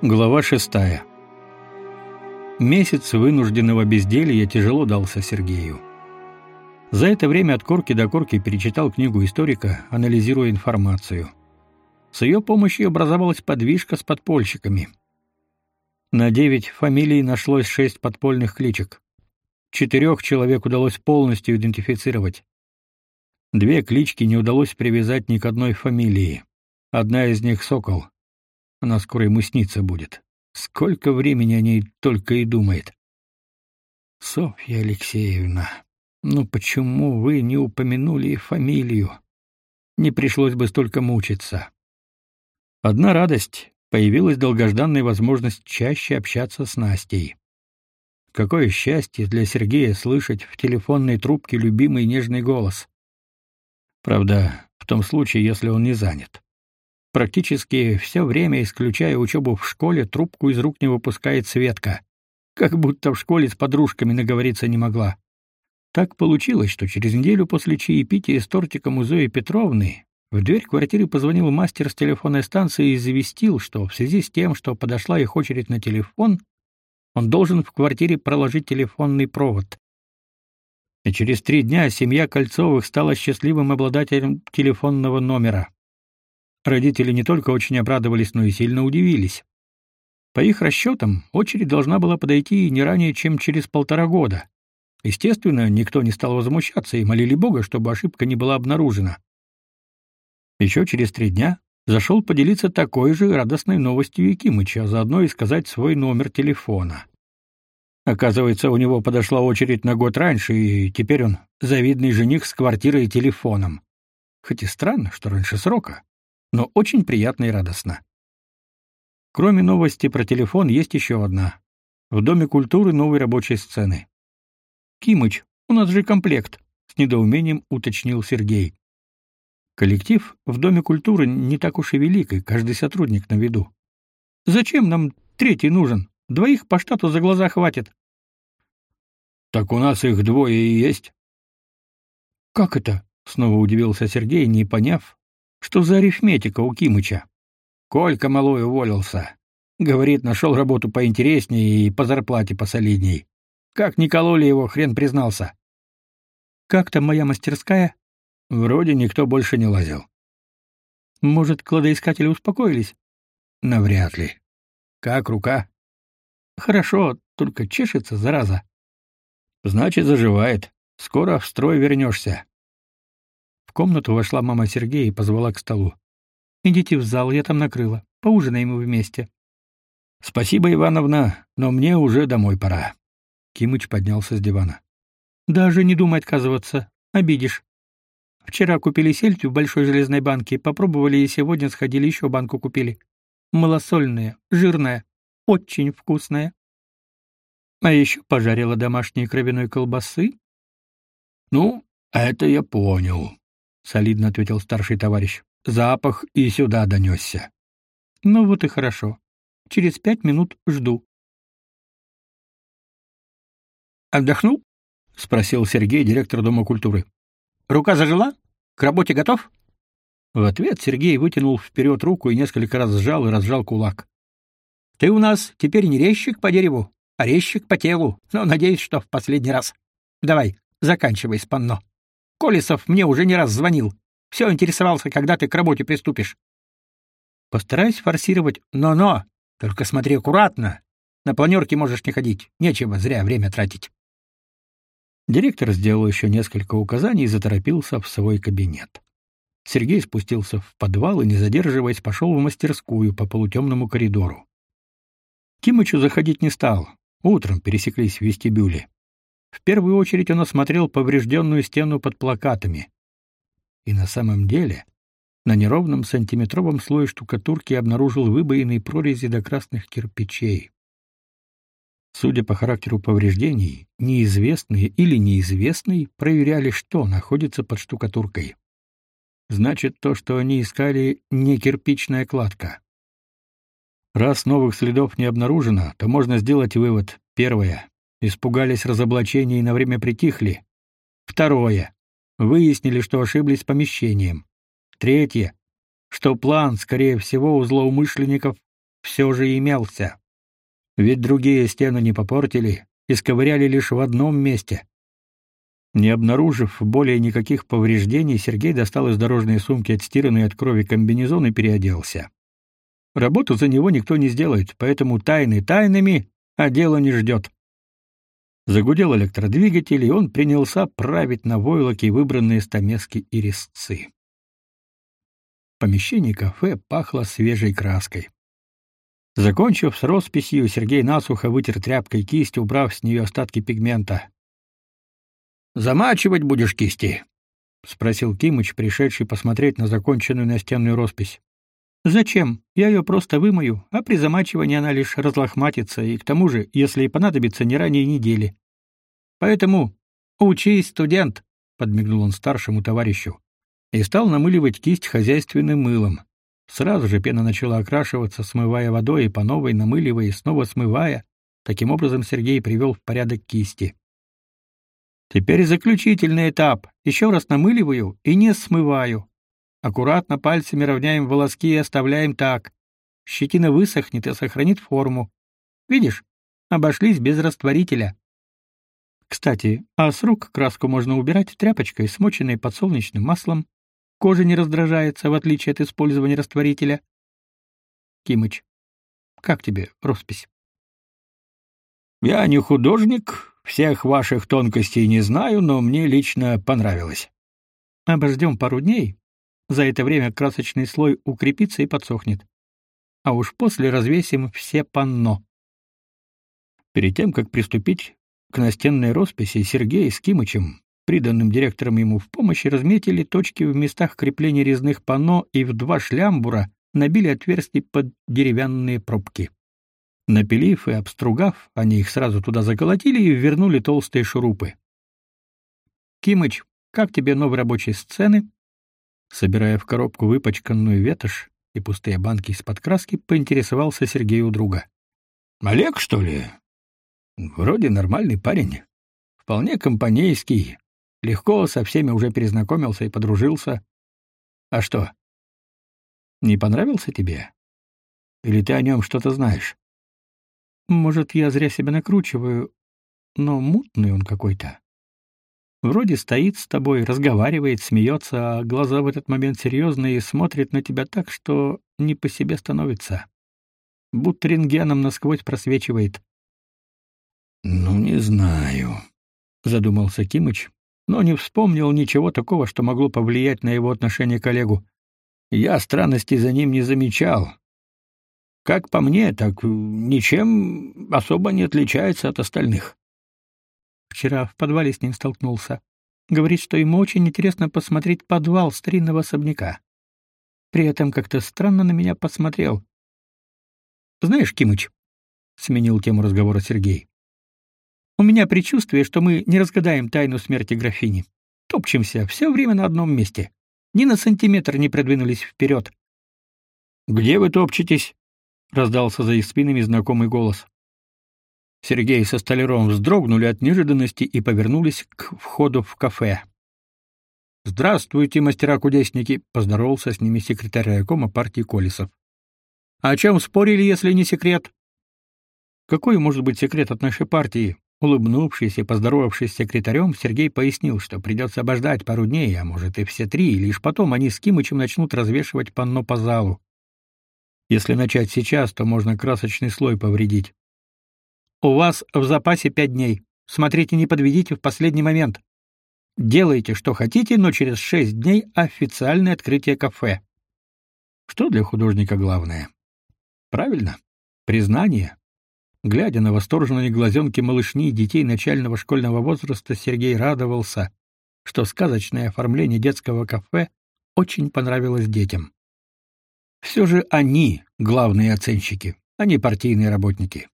Глава шестая. Месяц вынужденного безделья тяжело дался Сергею. За это время от корки до корки перечитал книгу историка, анализируя информацию. С ее помощью образовалась подвижка с подпольщиками. На девять фамилий нашлось шесть подпольных кличек. Четырех человек удалось полностью идентифицировать. Две клички не удалось привязать ни к одной фамилии. Одна из них Сокол. Она скоро ему снится будет. Сколько времени о ней только и думает. Софья Алексеевна, ну почему вы не упомянули фамилию? Не пришлось бы столько мучиться. Одна радость появилась долгожданная возможность чаще общаться с Настей. Какое счастье для Сергея слышать в телефонной трубке любимый нежный голос. Правда, в том случае, если он не занят. Практически все время, исключая учебу в школе, трубку из рук не выпускает Светка. Как будто в школе с подружками наговориться не могла. Так получилось, что через неделю после чаепития с тортиком у Зои Петровны в дверь квартиры позвонил мастер с телефонной станции и известил, что в связи с тем, что подошла их очередь на телефон, он должен в квартире проложить телефонный провод. И через три дня семья Кольцовых стала счастливым обладателем телефонного номера. Родители не только очень обрадовались, но и сильно удивились. По их расчетам, очередь должна была подойти не ранее, чем через полтора года. Естественно, никто не стал возмущаться и молили Бога, чтобы ошибка не была обнаружена. Еще через три дня зашел поделиться такой же радостной новостью Якимыча, а заодно и сказать свой номер телефона. Оказывается, у него подошла очередь на год раньше, и теперь он завидный жених с квартирой и телефоном. Хоть и странно, что раньше срока, но очень приятно и радостно. Кроме новости про телефон есть еще одна. В Доме культуры новой рабочей сцены. «Кимыч, у нас же комплект», — с недоумением уточнил Сергей. Коллектив в Доме культуры не так уж и велик, и каждый сотрудник на виду. Зачем нам третий нужен? Двоих по штату за глаза хватит. Так у нас их двое и есть. Как это? Снова удивился Сергей, не поняв, что за арифметика у Кимыча. Колька малой уволился. Говорит, нашел работу поинтереснее и по зарплате посолидней. Как не кололи его, хрен признался. Как там моя мастерская? Вроде никто больше не лазил. Может, кладоискатели успокоились? Навряд ли. Как рука? Хорошо, только чешется, зараза. Значит, заживает. Скоро в строй вернешься. Комнату вошла мама Сергея и позвала к столу. Идите в зал, я там накрыла. Поужинаем вместе. Спасибо, Ивановна, но мне уже домой пора. Кимыч поднялся с дивана. Даже не думай отказываться, обидишь. Вчера купили сельдь в большой железной банке, попробовали и сегодня сходили еще банку купили. Малосольная, жирная, очень вкусная. А еще пожарила домашней кровяной колбасы. Ну, это я понял, солидно ответил старший товарищ. Запах и сюда донесся. Ну вот и хорошо. Через пять минут жду. Отдохнул? спросил Сергей, директор Дома культуры. Рука зажила? К работе готов? В ответ Сергей вытянул вперед руку и несколько раз сжал и разжал кулак. Ты у нас теперь не резчик по дереву, а резчик по телу. Но надеюсь, что в последний раз. Давай, заканчивай с панно. Колесов мне уже не раз звонил. Все интересовался, когда ты к работе приступишь. Постараюсь форсировать «но-но». Только смотри аккуратно. На планерке можешь не ходить. Нечего зря время тратить. Директор сделал еще несколько указаний и заторопился в свой кабинет. Сергей спустился в подвал и, не задерживаясь, пошел в мастерскую по полутемному коридору. Кимычу заходить не стал. Утром пересеклись в вестибюле. В первую очередь он осмотрел поврежденную стену под плакатами. И на самом деле на неровном сантиметровом слое штукатурки обнаружил выбоины прорези до красных кирпичей. Судя по характеру повреждений, неизвестные или неизвестные проверяли, что находится под штукатуркой. Значит, то, что они искали, не кирпичная кладка. Раз новых следов не обнаружено, то можно сделать вывод. Первое. Испугались разоблачения и на время притихли. Второе. Выяснили, что ошиблись с помещением. Третье. Что план, скорее всего, у злоумышленников все же имелся. Ведь другие стены не попортили, исковыряли лишь в одном месте. Не обнаружив более никаких повреждений, Сергей достал из дорожной сумки отстиранный от крови комбинезон и переоделся. Работу за него никто не сделает, поэтому тайны тайнами, а дело не ждет. Загудел электродвигатель, и он принялся править на войлоке выбранные стамески и резцы. Помещение кафе пахло свежей краской. Закончив с росписью, Сергей насухо вытер тряпкой кисть, убрав с нее остатки пигмента. «Замачивать будешь кисти?» — спросил Кимыч, пришедший посмотреть на законченную настенную роспись. «Зачем? Я ее просто вымою, а при замачивании она лишь разлохматится, и к тому же, если и понадобится, не ранее недели. Поэтому учись, студент!» — подмигнул он старшему товарищу и стал намыливать кисть хозяйственным мылом. Сразу же пена начала окрашиваться, смывая водой и по новой намыливая и снова смывая. Таким образом Сергей привел в порядок кисти. Теперь заключительный этап. Еще раз намыливаю и не смываю. Аккуратно пальцами равняем волоски и оставляем так. Щетина высохнет и сохранит форму. Видишь? Обошлись без растворителя. Кстати, а с рук краску можно убирать тряпочкой, смоченной подсолнечным маслом. Кожа не раздражается, в отличие от использования растворителя. Кимыч, как тебе роспись? Я не художник, всех ваших тонкостей не знаю, но мне лично понравилось. Обождем пару дней. За это время красочный слой укрепится и подсохнет. А уж после развесим все панно. Перед тем, как приступить к настенной росписи, Сергей с Кимычем, приданным директором ему в помощь, разметили точки в местах крепления резных панно и в два шлямбура набили отверстия под деревянные пробки. Напилив и обстругав, они их сразу туда заколотили и вернули толстые шурупы. «Кимыч, как тебе новые рабочие сцены?» Собирая в коробку выпачканную ветошь и пустые банки из-под краски, поинтересовался Сергей у друга. «Олег, что ли?» «Вроде нормальный парень. Вполне компанейский. Легко со всеми уже перезнакомился и подружился. А что? Не понравился тебе? Или ты о нем что-то знаешь?» Может, я зря себя накручиваю, но мутный он какой-то. Вроде стоит с тобой, разговаривает, смеется, а глаза в этот момент серьезные и смотрит на тебя так, что не по себе становится. Будто рентгеном насквозь просвечивает. «Ну, не знаю», — задумался Кимыч, но не вспомнил ничего такого, что могло повлиять на его отношение к коллегу. «Я странностей за ним не замечал, как по мне, так ничем особо не отличается от остальных. Вчера в подвале с ним столкнулся. Говорит, что ему очень интересно посмотреть подвал старинного особняка. При этом как-то странно на меня посмотрел. Знаешь, Кимыч, сменил тему разговора Сергей. У меня предчувствие, что мы не разгадаем тайну смерти графини. Топчемся все время на одном месте. Ни на сантиметр не продвинулись вперед. Где вы топчетесь? раздался за их спинами знакомый голос. Сергей со Столяром вздрогнули от неожиданности и повернулись к входу в кафе. «Здравствуйте, мастера-кудесники!» — поздоровался с ними секретарь райкома партии Колесов. «О чем спорили, если не секрет?» «Какой может быть секрет от нашей партии?» Улыбнувшись и поздоровавшись с секретарем, Сергей пояснил, что придется обождать пару дней, а может и все три, и лишь потом они с Кимычем начнут развешивать панно по залу. Если начать сейчас, то можно красочный слой повредить. У вас в запасе пять дней. Смотрите, не подведите в последний момент. Делайте, что хотите, но через шесть дней официальное открытие кафе. Что для художника главное? Правильно, признание. Глядя на восторженные глазенки малышни и детей начального школьного возраста, Сергей радовался, что сказочное оформление детского кафе очень понравилось детям. Все же они главные оценщики, а не партийные работники.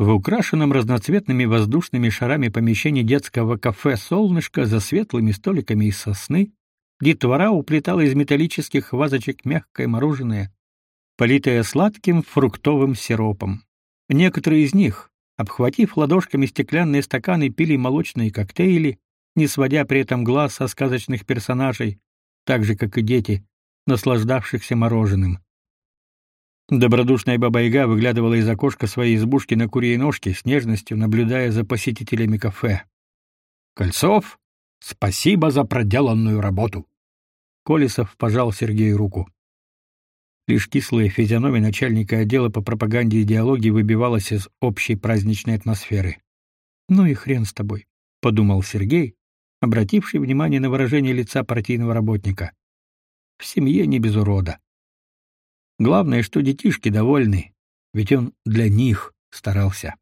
В украшенном разноцветными воздушными шарами помещении детского кафе «Солнышко» за светлыми столиками из сосны детвора уплетала из металлических вазочек мягкое мороженое, политое сладким фруктовым сиропом. Некоторые из них, обхватив ладошками стеклянные стаканы, пили молочные коктейли, не сводя при этом глаз со сказочных персонажей, так же, как и дети, наслаждавшихся мороженым. Добродушная баба-яга выглядывала из окошка своей избушки на курьей ножке с нежностью, наблюдая за посетителями кафе. «Кольцов, спасибо за проделанную работу!» Колесов пожал Сергею руку. Лишь кислая физиономия начальника отдела по пропаганде и идеологии выбивалась из общей праздничной атмосферы. «Ну и хрен с тобой», — подумал Сергей, обративший внимание на выражение лица партийного работника. «В семье не без урода». Главное, что детишки довольны, ведь он для них старался.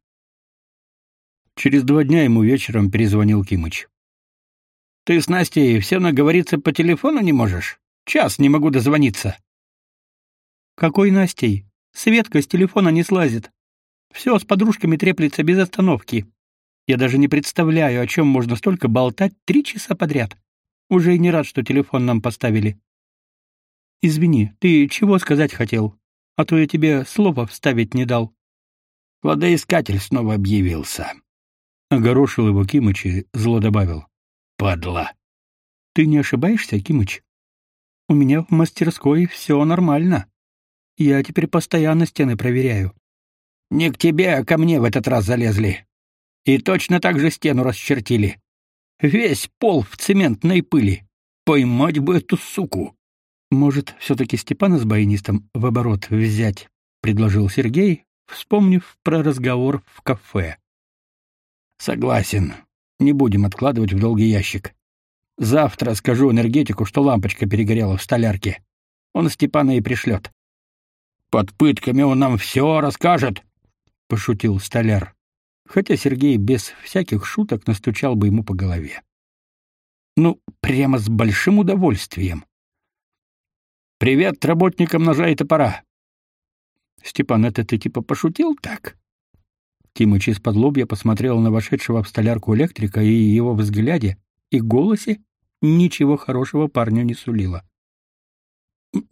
Через два дня ему вечером перезвонил Кимыч. «Ты с Настей все наговориться по телефону не можешь? Час не могу дозвониться». «Какой Настей? Светка с телефона не слазит. Все с подружками треплется без остановки. Я даже не представляю, о чем можно столько болтать три часа подряд. Уже и не рад, что телефон нам поставили. Извини, ты чего сказать хотел? А то я тебе слова вставить не дал. Кладоискатель снова объявился. Огорошил его Кимыч и зло добавил: "Падла. Ты не ошибаешься, Кимыч? У меня в мастерской все нормально. Я теперь постоянно стены проверяю. Не к тебе, а ко мне в этот раз залезли. И точно так же стену расчертили. Весь пол в цементной пыли. Поймать бы эту суку. Может, все-таки Степана с баянистом в оборот взять, предложил Сергей, вспомнив про разговор в кафе. Согласен. Не будем откладывать в долгий ящик. Завтра скажу энергетику, что лампочка перегорела в столярке. Он Степана и пришлет. Под пытками он нам все расскажет, пошутил столяр. Хотя Сергей без всяких шуток настучал бы ему по голове. Ну, прямо с большим удовольствием. Привет работникам ножа и топора. Степан, это ты типа пошутил так? Кимыч из-под лобья посмотрел на вошедшего в столярку электрика, и его взгляде и голосе ничего хорошего парню не сулило.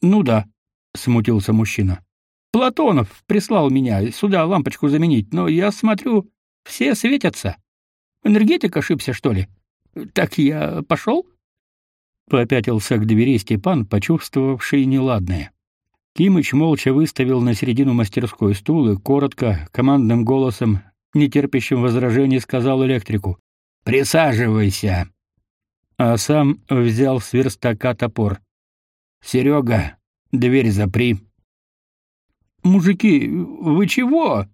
«Ну да», — смутился мужчина. «Платонов прислал меня сюда лампочку заменить, но я смотрю, все светятся. Энергетик ошибся, что ли? Так я пошел?» Попятился к двери Степан, почувствовавший неладное. Кимыч молча выставил на середину мастерской стул и коротко, командным голосом, нетерпящим возражений, сказал электрику: "Присаживайся". А сам взял с верстака топор. Серега, дверь запри. Мужики, вы чего?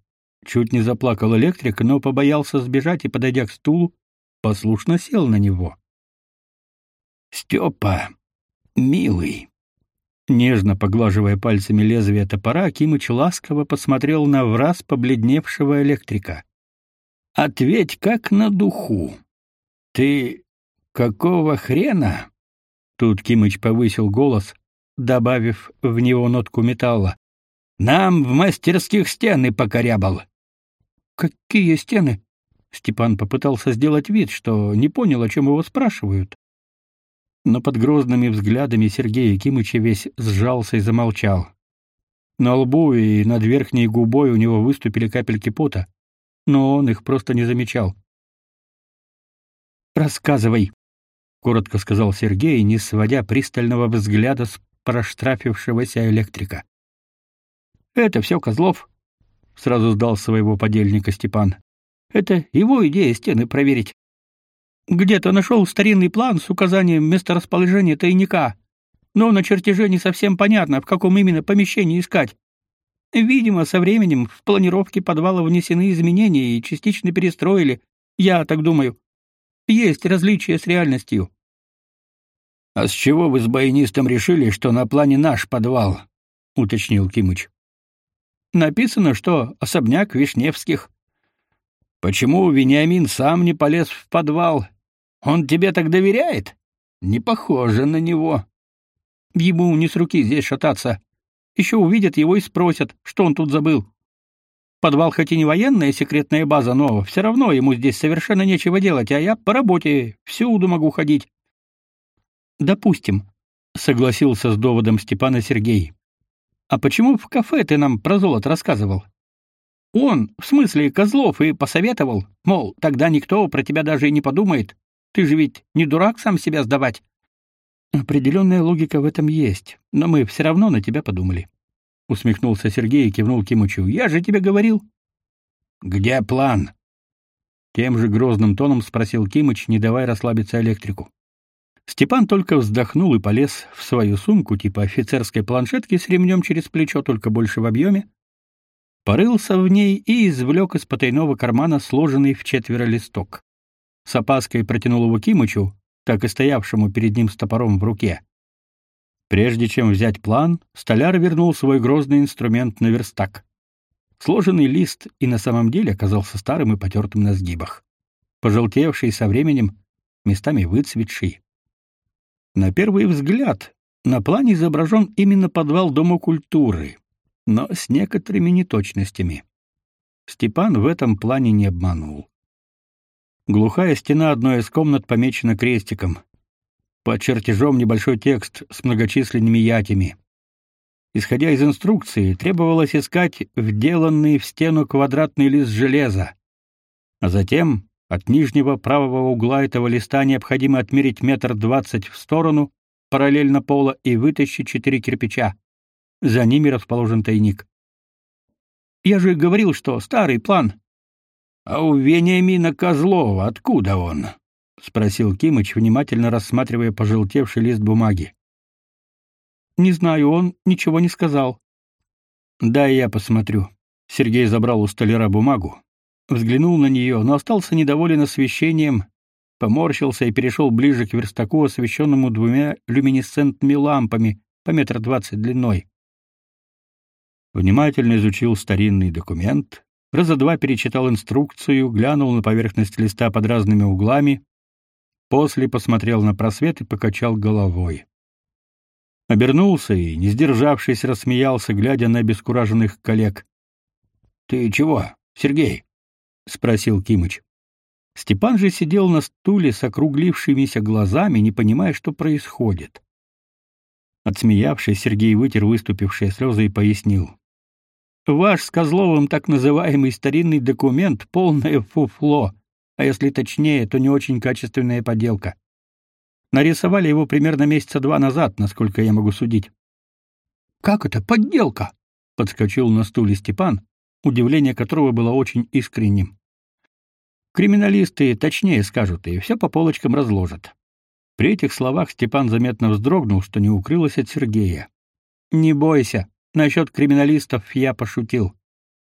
Чуть не заплакал электрик, но побоялся сбежать и, подойдя к стулу, послушно сел на него. Степа, милый. Нежно поглаживая пальцами лезвие топора, Кимыч ласково посмотрел на враз побледневшего электрика. Ответь как на духу. Ты какого хрена? Тут Кимыч повысил голос, добавив в него нотку металла. Нам в мастерских стены покорябал. Какие стены? Степан попытался сделать вид, что не понял, о чем его спрашивают но под грозными взглядами Сергея Кимыча весь сжался и замолчал. На лбу и над верхней губой у него выступили капельки пота, но он их просто не замечал. «Рассказывай», — коротко сказал Сергей, не сводя пристального взгляда с проштрафившегося электрика. «Это все Козлов», — сразу сдал своего подельника Степан. «Это его идея стены проверить. Где-то нашел старинный план с указанием месторасположения тайника, но на чертеже не совсем понятно, в каком именно помещении искать. Видимо, со временем в планировке подвала внесены изменения и частично перестроили, я так думаю. Есть различия с реальностью. А с чего вы с баянистом решили, что на плане наш подвал? уточнил Кимыч. Написано, что особняк Вишневских. Почему Вениамин сам не полез в подвал он тебе так доверяет? Не похоже на него. Ему не с руки здесь шататься. Еще увидят его и спросят, что он тут забыл. Подвал хоть и не военная секретная база, но все равно ему здесь совершенно нечего делать, а я по работе всюду могу ходить. Допустим, согласился с доводом Степана Сергей. А почему в кафе ты нам про золото рассказывал? Он, в смысле Козлов, и посоветовал, мол, тогда никто про тебя даже и не подумает. Ты же ведь не дурак сам себя сдавать. Определенная логика в этом есть, но мы все равно на тебя подумали, усмехнулся Сергей и кивнул Кимычу. Я же тебе говорил. Где план? Тем же грозным тоном спросил Кимыч, не давая расслабиться электрику. Степан только вздохнул и полез в свою сумку типа офицерской планшетки с ремнем через плечо, только больше в объеме. Порылся в ней и извлек из потайного кармана сложенный в четверо листок. С опаской протянул его Кимычу, так и стоявшему перед ним с топором в руке. Прежде чем взять план, столяр вернул свой грозный инструмент на верстак. Сложенный лист и на самом деле оказался старым и потертым на сгибах. Пожелтевший со временем, местами выцветший. На первый взгляд на плане изображен именно подвал Дома культуры, но с некоторыми неточностями. Степан в этом плане не обманул. Глухая стена одной из комнат помечена крестиком. Под чертежом небольшой текст с многочисленными ятями. Исходя из инструкции, требовалось искать вделанный в стену квадратный лист железа. А затем от нижнего правого угла этого листа необходимо отмерить метр двадцать в сторону, параллельно пола, и вытащить четыре кирпича. За ними расположен тайник. Я же говорил, что старый план. А у Вениамина Козлова откуда он? спросил Кимыч, внимательно рассматривая пожелтевший лист бумаги. Не знаю, он ничего не сказал. Да, я посмотрю. Сергей забрал у столяра бумагу, взглянул на нее, но остался недоволен освещением, поморщился и перешел ближе к верстаку, освещенному двумя люминесцентными лампами по метр двадцать длиной. Внимательно изучил старинный документ, раза два перечитал инструкцию, глянул на поверхность листа под разными углами, после посмотрел на просвет и покачал головой. Обернулся и, не сдержавшись, рассмеялся, глядя на обескураженных коллег. «Ты чего, Сергей?» — спросил Кимыч. Степан же сидел на стуле с округлившимися глазами, не понимая, что происходит. Отсмеявшись, Сергей вытер выступившие слезы и пояснил. «Ваш с Козловым так называемый старинный документ — полное фуфло, а если точнее, то не очень качественная поделка. Нарисовали его примерно месяца два назад, насколько я могу судить. Как это подделка? подскочил на стуле Степан, удивление которого было очень искренним. Криминалисты точнее скажут и все по полочкам разложат. При этих словах Степан заметно вздрогнул, что не укрылось от Сергея. Не бойся, насчет криминалистов я пошутил.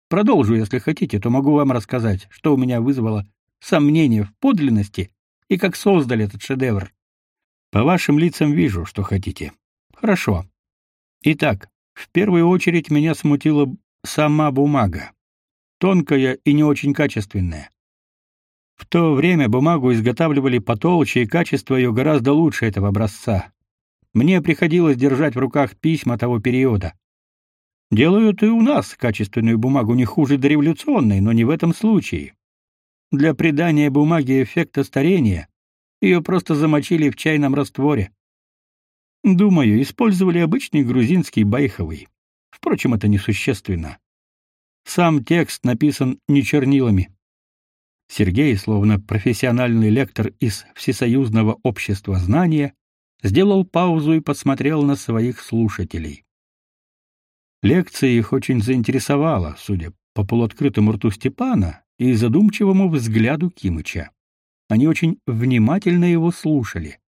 Продолжу, если хотите, то могу вам рассказать, что у меня вызвало сомнение в подлинности и как создали этот шедевр. По вашим лицам вижу, что хотите. Хорошо. Итак, в первую очередь меня смутила сама бумага. Тонкая и не очень качественная. В то время бумагу изготавливали потолще, и качество ее гораздо лучше этого образца. Мне приходилось держать в руках письма того периода. Делают и у нас качественную бумагу не хуже дореволюционной, но не в этом случае. Для придания бумаге эффекта старения ее просто замочили в чайном растворе. Думаю, использовали обычный грузинский байховый. Впрочем, это несущественно. Сам текст написан не чернилами. Сергей, словно профессиональный лектор из Всесоюзного общества знания, сделал паузу и посмотрел на своих слушателей. Лекция их очень заинтересовала, судя по полуоткрытому рту Степана и задумчивому взгляду Кимыча. Они очень внимательно его слушали.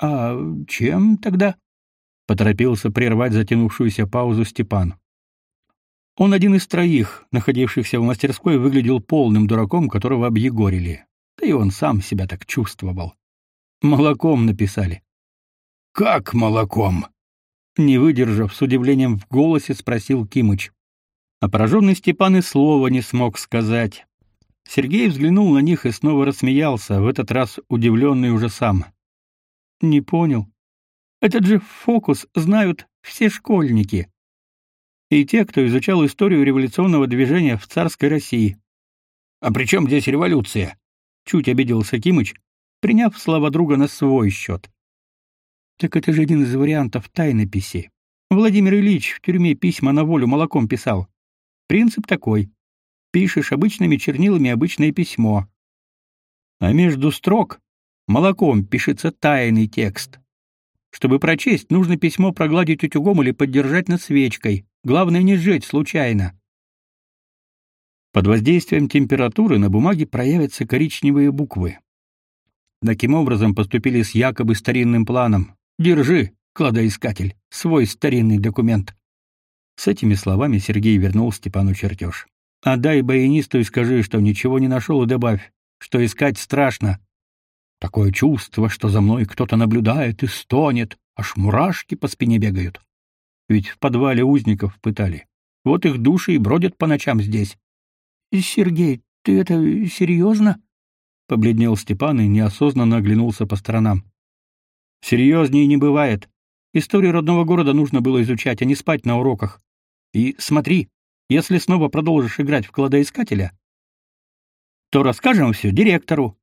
А чем тогда? поторопился прервать затянувшуюся паузу Степан. Он один из троих, находившихся в мастерской, выглядел полным дураком, которого объегорили. Да и он сам себя так чувствовал. Молоком написали. Как молоком? Не выдержав, с удивлением в голосе спросил Кимыч. А пораженный Степан и слова не смог сказать. Сергей взглянул на них и снова рассмеялся, в этот раз удивленный уже сам. Не понял. Этот же фокус знают все школьники. И те, кто изучал историю революционного движения в царской России. А при чем здесь революция? Чуть обиделся Кимыч, приняв слова друга на свой счет. Так это же один из вариантов тайнописи. Владимир Ильич в тюрьме письма на волю молоком писал. Принцип такой: пишешь обычными чернилами обычное письмо. А между строк молоком пишется тайный текст. Чтобы прочесть, нужно письмо прогладить утюгом или поддержать над свечкой, Главное не сжечь случайно. Под воздействием температуры на бумаге проявятся коричневые буквы. Таким образом поступили с якобы старинным планом. Держи, кладоискатель, свой старинный документ. С этими словами Сергей вернул Степану чертеж. Отдай баянисту и скажи, что ничего не нашел, и добавь, что искать страшно. Такое чувство, что за мной кто-то наблюдает и стонет, аж мурашки по спине бегают. Ведь в подвале узников пытали. Вот их души и бродят по ночам здесь. Сергей, ты это серьезно? Побледнел Степан и неосознанно оглянулся по сторонам. Серьезнее не бывает. Историю родного города нужно было изучать, а не спать на уроках. И смотри, если снова продолжишь играть в кладоискателя, то расскажем все директору.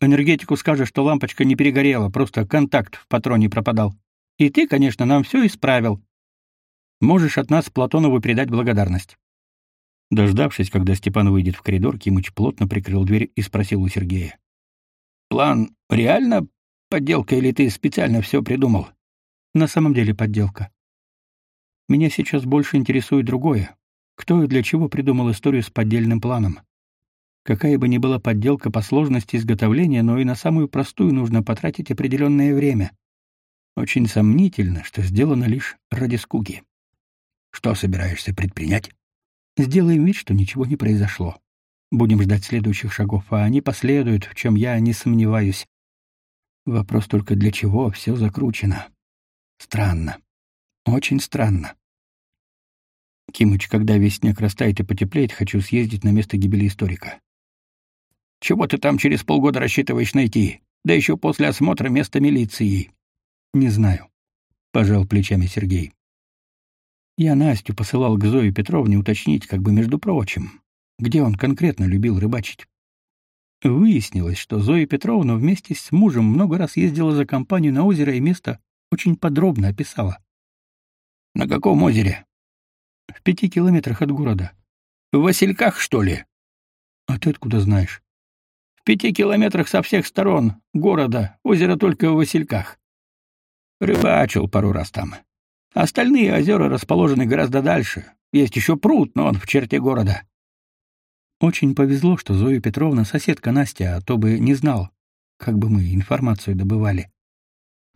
Энергетику скажешь, что лампочка не перегорела, просто контакт в патроне пропадал. И ты, конечно, нам все исправил. Можешь от нас Платонову передать благодарность. Дождавшись, когда Степан выйдет в коридор, Кимыч плотно прикрыл дверь и спросил у Сергея. «План реально подделка или ты специально все придумал?» «На самом деле подделка. Меня сейчас больше интересует другое. Кто и для чего придумал историю с поддельным планом? Какая бы ни была подделка по сложности изготовления, но и на самую простую нужно потратить определенное время. Очень сомнительно, что сделано лишь ради скуги. Что собираешься предпринять? Сделаем вид, что ничего не произошло. Будем ждать следующих шагов, а они последуют, в чем я не сомневаюсь. Вопрос только для чего все закручено. Странно. Очень странно. Кимыч, когда весь снег растает и потеплеет, хочу съездить на место гибели историка. Чего ты там через полгода рассчитываешь найти? Да еще после осмотра места милиции. Не знаю, пожал плечами Сергей. Я Настю посылал к Зое Петровне уточнить, как бы между прочим, где он конкретно любил рыбачить. Выяснилось, что Зоя Петровна вместе с мужем много раз ездила за компанию на озеро и место очень подробно описала. На каком озере? В пяти километрах от города. В Васильках, что ли? А ты откуда знаешь? В пяти километрах со всех сторон города, озеро только в Васильках. Рыбачил пару раз там. Остальные озера расположены гораздо дальше. Есть еще пруд, но он в черте города. Очень повезло, что Зоя Петровна соседка Настя, а то бы не знал, как бы мы информацию добывали.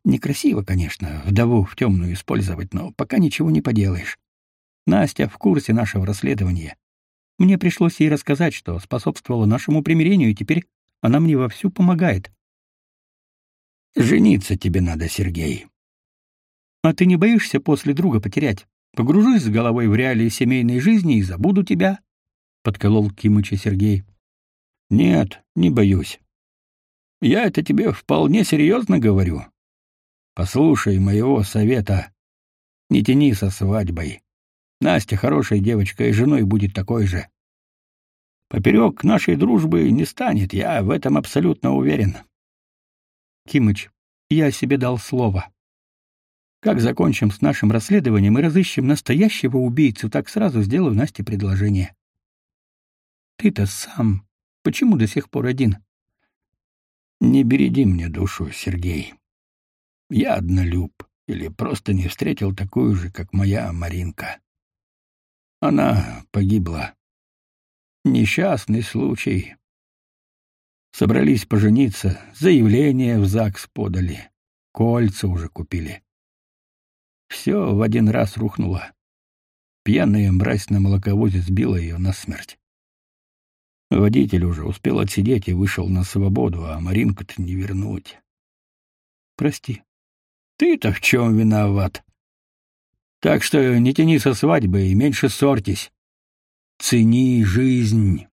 Некрасиво, конечно, вдову в темную использовать, но пока ничего не поделаешь. Настя в курсе нашего расследования. Мне пришлось ей рассказать, что способствовало нашему примирению, и теперь она мне вовсю помогает. «Жениться тебе надо, Сергей», а ты не боишься после друга потерять? Погружусь с головой в реалии семейной жизни и забуду тебя, подколол Кимыча Сергей. Нет, не боюсь. Я это тебе вполне серьезно говорю. Послушай моего совета. Не тяни со свадьбой. Настя хорошая девочка и женой будет такой же. Поперек нашей дружбы не станет, я в этом абсолютно уверен. Кимыч, я себе дал слово. Как закончим с нашим расследованием и разыщем настоящего убийцу, так сразу сделаю Насте предложение. Ты-то сам почему до сих пор один? Не береди мне душу, Сергей. Я однолюб или просто не встретил такую же, как моя Маринка. Она погибла. Несчастный случай. Собрались пожениться, заявление в ЗАГС подали, кольца уже купили. Все в один раз рухнуло. Пьяная мразь на молоковозе сбила ее насмерть. Водитель уже успел отсидеть и вышел на свободу, а Маринку-то не вернуть. Прости. Ты-то в чем виноват? Так что не тяни со свадьбы и меньше ссорьтесь. Цени жизнь.